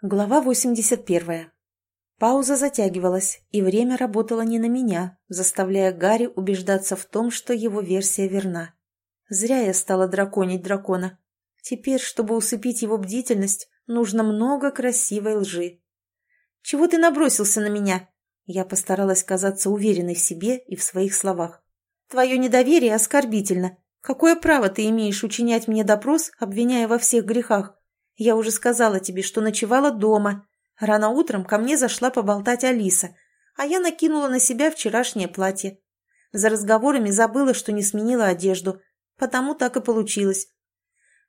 Глава 81. Пауза затягивалась, и время работало не на меня, заставляя Гарри убеждаться в том, что его версия верна. Зря я стала драконить дракона. Теперь, чтобы усыпить его бдительность, нужно много красивой лжи. «Чего ты набросился на меня?» Я постаралась казаться уверенной в себе и в своих словах. «Твое недоверие оскорбительно. Какое право ты имеешь учинять мне допрос, обвиняя во всех грехах? Я уже сказала тебе, что ночевала дома. Рано утром ко мне зашла поболтать Алиса, а я накинула на себя вчерашнее платье. За разговорами забыла, что не сменила одежду, потому так и получилось.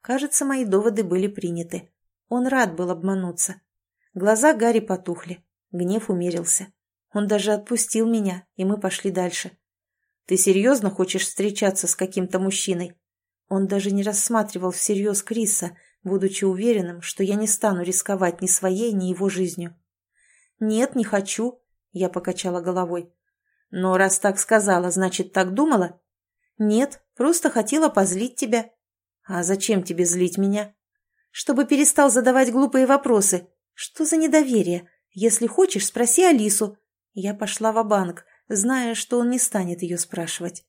Кажется, мои доводы были приняты. Он рад был обмануться. Глаза Гарри потухли, гнев умерился. Он даже отпустил меня, и мы пошли дальше. «Ты серьезно хочешь встречаться с каким-то мужчиной?» Он даже не рассматривал всерьез Криса, будучи уверенным, что я не стану рисковать ни своей, ни его жизнью. «Нет, не хочу», — я покачала головой. «Но раз так сказала, значит, так думала?» «Нет, просто хотела позлить тебя». «А зачем тебе злить меня?» «Чтобы перестал задавать глупые вопросы. Что за недоверие? Если хочешь, спроси Алису». Я пошла в банк зная, что он не станет ее спрашивать.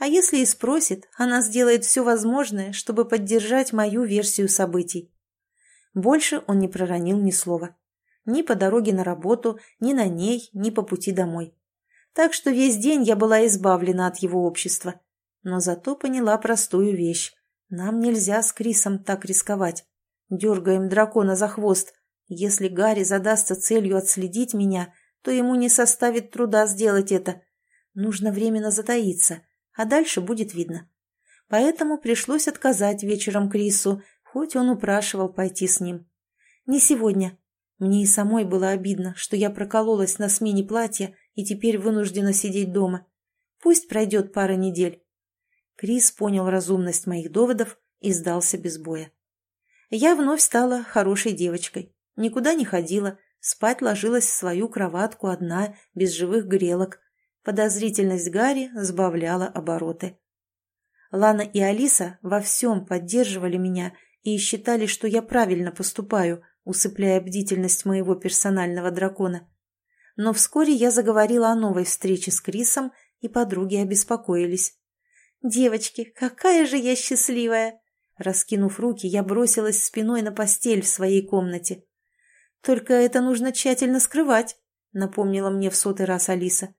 А если и спросит, она сделает все возможное, чтобы поддержать мою версию событий. Больше он не проронил ни слова. Ни по дороге на работу, ни на ней, ни по пути домой. Так что весь день я была избавлена от его общества. Но зато поняла простую вещь. Нам нельзя с Крисом так рисковать. Дергаем дракона за хвост. Если Гарри задастся целью отследить меня, то ему не составит труда сделать это. Нужно временно затаиться, а дальше будет видно. Поэтому пришлось отказать вечером Крису, хоть он упрашивал пойти с ним. Не сегодня. Мне и самой было обидно, что я прокололась на смене платья и теперь вынуждена сидеть дома. Пусть пройдет пара недель. Крис понял разумность моих доводов и сдался без боя. Я вновь стала хорошей девочкой. Никуда не ходила, спать ложилась в свою кроватку одна, без живых грелок, Подозрительность Гарри сбавляла обороты. Лана и Алиса во всем поддерживали меня и считали, что я правильно поступаю, усыпляя бдительность моего персонального дракона. Но вскоре я заговорила о новой встрече с Крисом, и подруги обеспокоились. «Девочки, какая же я счастливая!» Раскинув руки, я бросилась спиной на постель в своей комнате. «Только это нужно тщательно скрывать», — напомнила мне в сотый раз Алиса.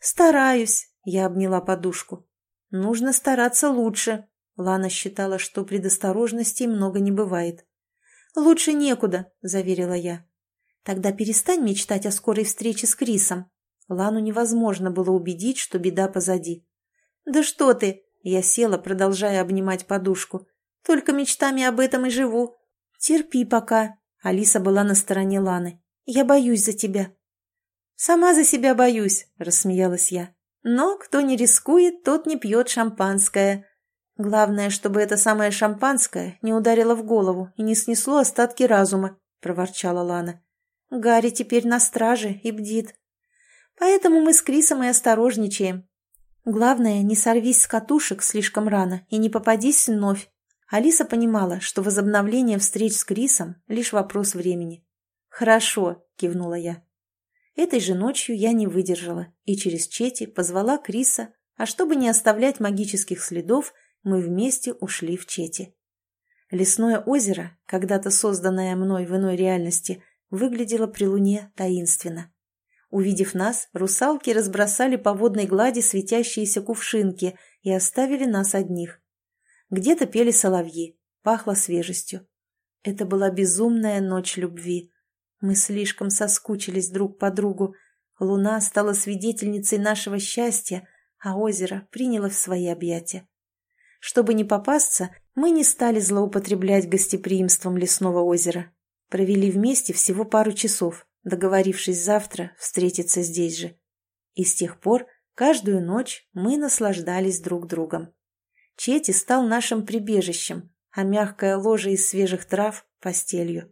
«Стараюсь», — я обняла подушку. «Нужно стараться лучше». Лана считала, что предосторожностей много не бывает. «Лучше некуда», — заверила я. «Тогда перестань мечтать о скорой встрече с Крисом». Лану невозможно было убедить, что беда позади. «Да что ты!» — я села, продолжая обнимать подушку. «Только мечтами об этом и живу. Терпи пока». Алиса была на стороне Ланы. «Я боюсь за тебя». «Сама за себя боюсь», — рассмеялась я. «Но кто не рискует, тот не пьет шампанское. Главное, чтобы это самое шампанское не ударило в голову и не снесло остатки разума», — проворчала Лана. «Гарри теперь на страже и бдит. Поэтому мы с Крисом и осторожничаем. Главное, не сорвись с катушек слишком рано и не попадись вновь». Алиса понимала, что возобновление встреч с Крисом — лишь вопрос времени. «Хорошо», — кивнула я. Этой же ночью я не выдержала и через Чети позвала Криса, а чтобы не оставлять магических следов, мы вместе ушли в Чети. Лесное озеро, когда-то созданное мной в иной реальности, выглядело при луне таинственно. Увидев нас, русалки разбросали по водной глади светящиеся кувшинки и оставили нас одних. Где-то пели соловьи, пахло свежестью. Это была безумная ночь любви, мы слишком соскучились друг по другу. Луна стала свидетельницей нашего счастья, а озеро приняло в свои объятия. Чтобы не попасться, мы не стали злоупотреблять гостеприимством лесного озера. Провели вместе всего пару часов, договорившись завтра встретиться здесь же. И с тех пор каждую ночь мы наслаждались друг другом. Чети стал нашим прибежищем, а мягкое ложе из свежих трав – постелью.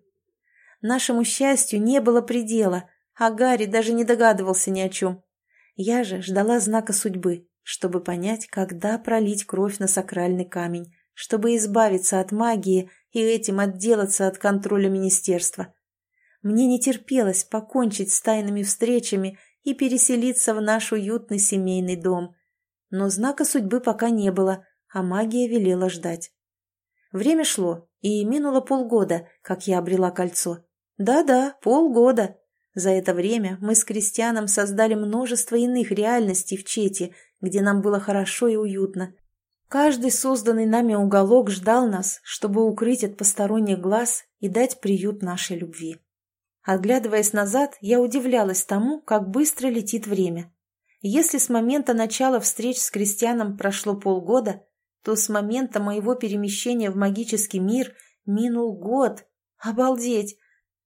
Нашему счастью не было предела, а Гарри даже не догадывался ни о чем. Я же ждала знака судьбы, чтобы понять, когда пролить кровь на сакральный камень, чтобы избавиться от магии и этим отделаться от контроля министерства. Мне не терпелось покончить с тайными встречами и переселиться в наш уютный семейный дом. Но знака судьбы пока не было, а магия велела ждать. Время шло, и минуло полгода, как я обрела кольцо. Да-да, полгода. За это время мы с Кристианом создали множество иных реальностей в Чете, где нам было хорошо и уютно. Каждый созданный нами уголок ждал нас, чтобы укрыть от посторонних глаз и дать приют нашей любви. Оглядываясь назад, я удивлялась тому, как быстро летит время. Если с момента начала встреч с Кристианом прошло полгода, то с момента моего перемещения в магический мир минул год. Обалдеть!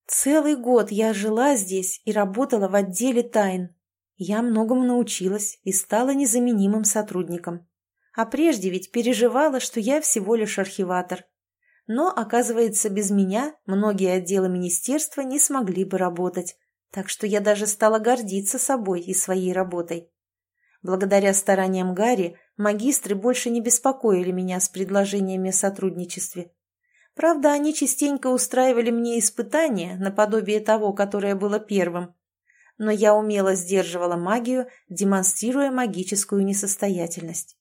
Целый год я жила здесь и работала в отделе тайн. Я многому научилась и стала незаменимым сотрудником. А прежде ведь переживала, что я всего лишь архиватор. Но, оказывается, без меня многие отделы министерства не смогли бы работать, так что я даже стала гордиться собой и своей работой. Благодаря стараниям Гарри магистры больше не беспокоили меня с предложениями о сотрудничестве. Правда, они частенько устраивали мне испытания, наподобие того, которое было первым. Но я умело сдерживала магию, демонстрируя магическую несостоятельность.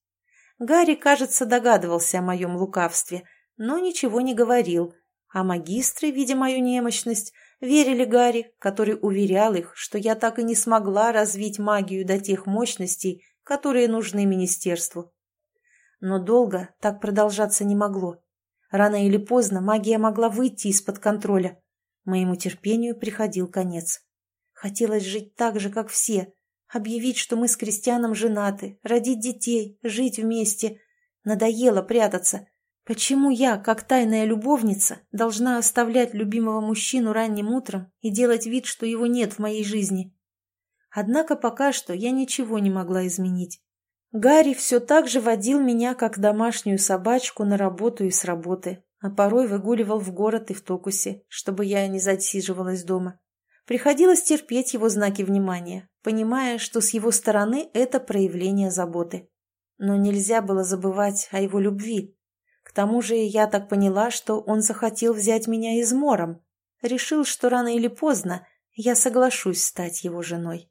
Гарри, кажется, догадывался о моем лукавстве, но ничего не говорил, а магистры, видя мою немощность, верили Гарри, который уверял их, что я так и не смогла развить магию до тех мощностей, которые нужны министерству. Но долго так продолжаться не могло. Рано или поздно магия могла выйти из-под контроля. Моему терпению приходил конец. Хотелось жить так же, как все, объявить, что мы с Кристианом женаты, родить детей, жить вместе. Надоело прятаться. Почему я, как тайная любовница, должна оставлять любимого мужчину ранним утром и делать вид, что его нет в моей жизни? Однако пока что я ничего не могла изменить. Гарри все так же водил меня, как домашнюю собачку, на работу и с работы, а порой выгуливал в город и в Токусе, чтобы я не засиживалась дома. Приходилось терпеть его знаки внимания, понимая, что с его стороны это проявление заботы. Но нельзя было забывать о его любви. К тому же я так поняла, что он захотел взять меня измором. Решил, что рано или поздно я соглашусь стать его женой.